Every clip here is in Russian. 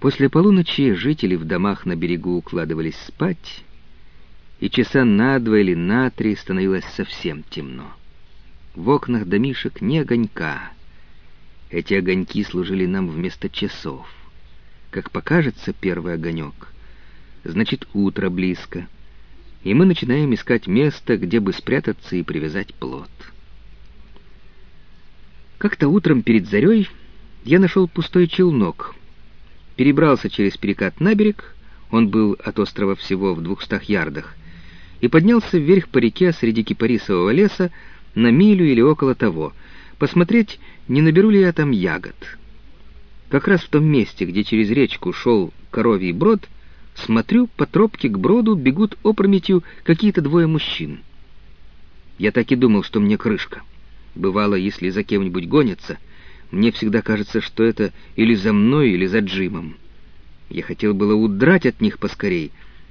После полуночи жители в домах на берегу укладывались спать, и часа на два или на три становилось совсем темно. В окнах домишек не огонька. Эти огоньки служили нам вместо часов. Как покажется первый огонек, значит утро близко, и мы начинаем искать место, где бы спрятаться и привязать плод. Как-то утром перед зарей я нашел пустой челнок, перебрался через перекат на берег, он был от острова всего в двухстах ярдах, и поднялся вверх по реке среди кипарисового леса на милю или около того, посмотреть, не наберу ли я там ягод. Как раз в том месте, где через речку шел коровий брод, смотрю, по тропке к броду бегут опрометью какие-то двое мужчин. Я так и думал, что мне крышка. Бывало, если за кем-нибудь гонятся, мне всегда кажется, что это или за мной, или за Джимом. Я хотел было удрать от них поскорей,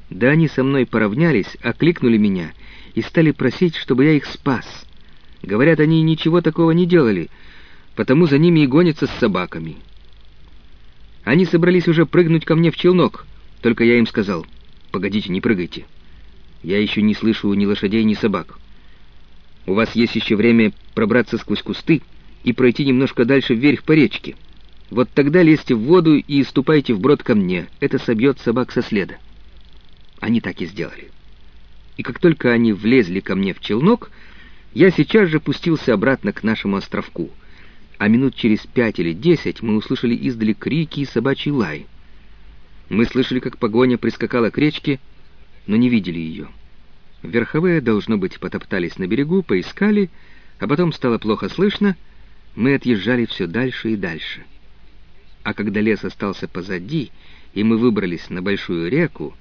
да они со мной поравнялись, окликнули меня и стали просить, чтобы я их спас. Говорят, они ничего такого не делали, потому за ними и гонятся с собаками. Они собрались уже прыгнуть ко мне в челнок, только я им сказал, «Погодите, не прыгайте. Я еще не слышу ни лошадей, ни собак. У вас есть еще время пробраться сквозь кусты и пройти немножко дальше вверх по речке. Вот тогда лезьте в воду и ступайте вброд ко мне. Это собьет собак со следа». Они так и сделали. И как только они влезли ко мне в челнок, я сейчас же пустился обратно к нашему островку. А минут через пять или десять мы услышали издали крики и собачий лай. Мы слышали, как погоня прискакала к речке, но не видели ее. Верховые, должно быть, потоптались на берегу, поискали, а потом стало плохо слышно, мы отъезжали все дальше и дальше. А когда лес остался позади, и мы выбрались на большую реку,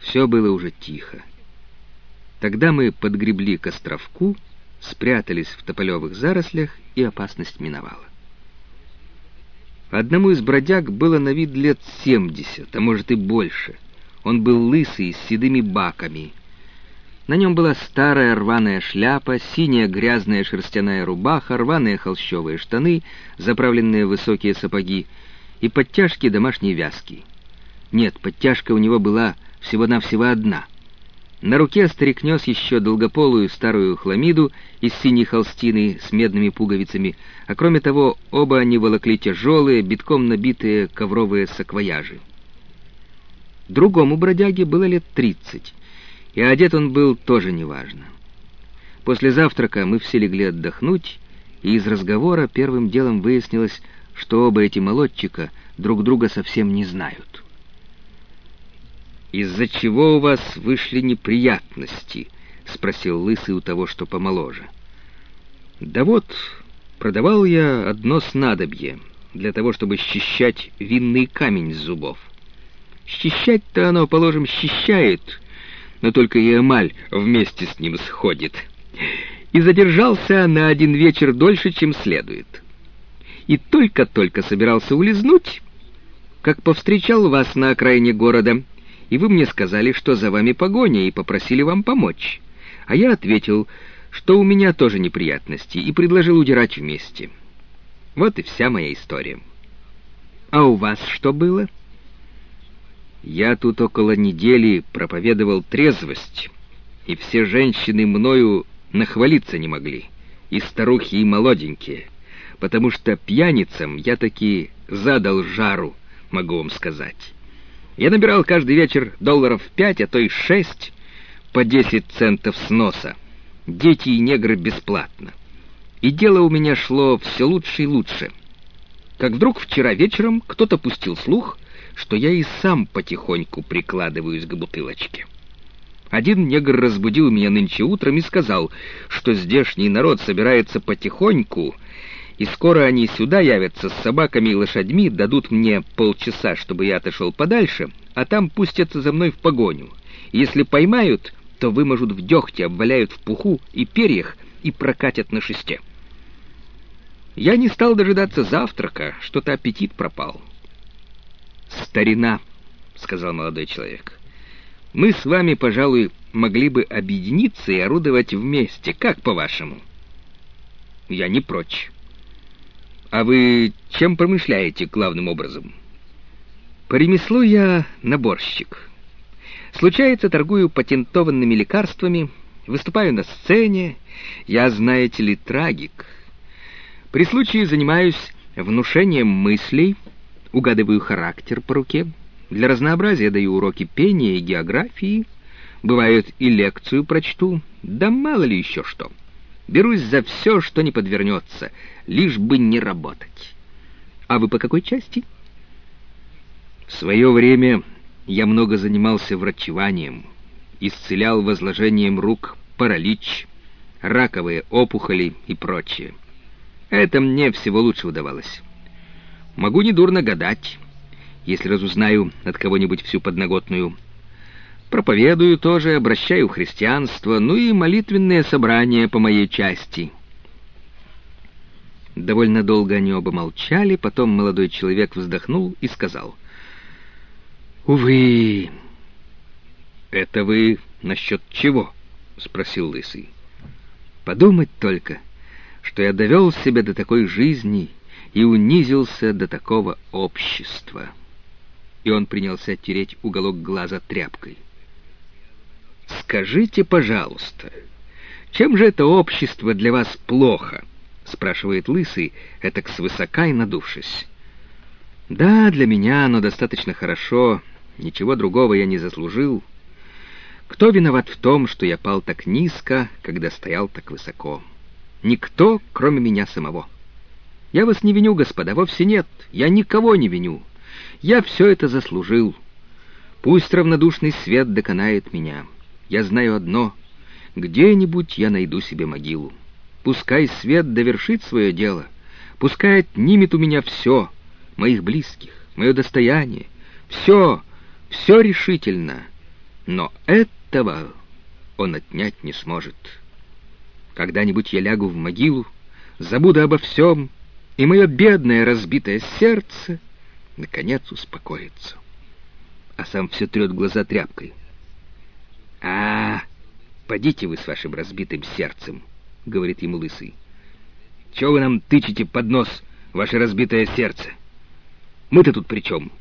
все было уже тихо. Тогда мы подгребли к островку, спрятались в тополевых зарослях, и опасность миновала. Одному из бродяг было на вид лет семьдесят, а может и больше. Он был лысый, с седыми баками. На нем была старая рваная шляпа, синяя грязная шерстяная рубаха, рваные холщовые штаны, заправленные высокие сапоги и подтяжки домашней вязки. Нет, подтяжка у него была всего-навсего одна. На руке старик нес еще долгополую старую хламиду из синей холстины с медными пуговицами, а кроме того оба они волокли тяжелые, битком набитые ковровые саквояжи. Другому бродяге было лет тридцать, и одет он был тоже неважно. После завтрака мы все легли отдохнуть, и из разговора первым делом выяснилось, что оба эти молодчика друг друга совсем не знают. «Из-за чего у вас вышли неприятности?» — спросил Лысый у того, что помоложе. «Да вот, продавал я одно снадобье для того, чтобы счищать винный камень с зубов. Счищать-то оно, положим, счищает, но только и эмаль вместе с ним сходит. И задержался на один вечер дольше, чем следует. И только-только собирался улизнуть, как повстречал вас на окраине города — и вы мне сказали, что за вами погоня, и попросили вам помочь. А я ответил, что у меня тоже неприятности, и предложил удирать вместе. Вот и вся моя история. А у вас что было? Я тут около недели проповедовал трезвость, и все женщины мною нахвалиться не могли, и старухи, и молоденькие, потому что пьяницам я таки задал жару, могу вам сказать». Я набирал каждый вечер долларов пять, а то и шесть, по десять центов с носа. Дети и негры бесплатно. И дело у меня шло все лучше и лучше. Как вдруг вчера вечером кто-то пустил слух, что я и сам потихоньку прикладываюсь к бутылочке. Один негр разбудил меня нынче утром и сказал, что здешний народ собирается потихоньку и скоро они сюда явятся с собаками и лошадьми, дадут мне полчаса, чтобы я отошел подальше, а там пустятся за мной в погоню. Если поймают, то выможут в дегте, обваляют в пуху и перьях и прокатят на шесте. Я не стал дожидаться завтрака, что-то аппетит пропал. «Старина», — сказал молодой человек, — «мы с вами, пожалуй, могли бы объединиться и орудовать вместе. Как по-вашему?» «Я не прочь». «А вы чем промышляете главным образом?» По ремеслу я наборщик. Случается, торгую патентованными лекарствами, выступаю на сцене. Я, знаете ли, трагик. При случае занимаюсь внушением мыслей, угадываю характер по руке. Для разнообразия даю уроки пения и географии. Бывает, и лекцию прочту. Да мало ли еще что. Берусь за все, что не подвернется, лишь бы не работать. А вы по какой части? В свое время я много занимался врачеванием, исцелял возложением рук паралич, раковые опухоли и прочее. Это мне всего лучше удавалось. Могу недурно гадать, если разузнаю от кого-нибудь всю подноготную. Проповедую тоже, обращаю христианство, ну и молитвенные собрания по моей части. Довольно долго они оба молчали, потом молодой человек вздохнул и сказал — «Увы!» «Это вы насчет чего?» — спросил Лысый. «Подумать только, что я довел себя до такой жизни и унизился до такого общества». И он принялся тереть уголок глаза тряпкой. «Скажите, пожалуйста, чем же это общество для вас плохо?» — спрашивает Лысый, этак свысока и надувшись. «Да, для меня оно достаточно хорошо, Ничего другого я не заслужил. Кто виноват в том, что я пал так низко, когда стоял так высоко? Никто, кроме меня самого. Я вас не виню, господа, вовсе нет. Я никого не виню. Я все это заслужил. Пусть равнодушный свет доконает меня. Я знаю одно. Где-нибудь я найду себе могилу. Пускай свет довершит свое дело. Пускай отнимет у меня все, моих близких, мое достояние, все, все решительно, но этого он отнять не сможет. Когда-нибудь я лягу в могилу, забуду обо всем, и мое бедное разбитое сердце наконец успокоится. А сам все трет глаза тряпкой. «А, подите вы с вашим разбитым сердцем», — говорит ему лысый. «Чего вы нам тычете под нос, ваше разбитое сердце? Мы-то тут при чем?»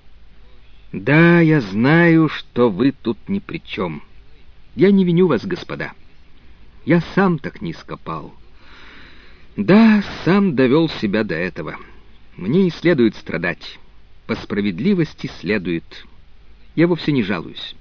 Да, я знаю, что вы тут ни при чем. Я не виню вас, господа. Я сам так низко пал. Да, сам довел себя до этого. Мне не следует страдать. По справедливости следует. Я вовсе не жалуюсь.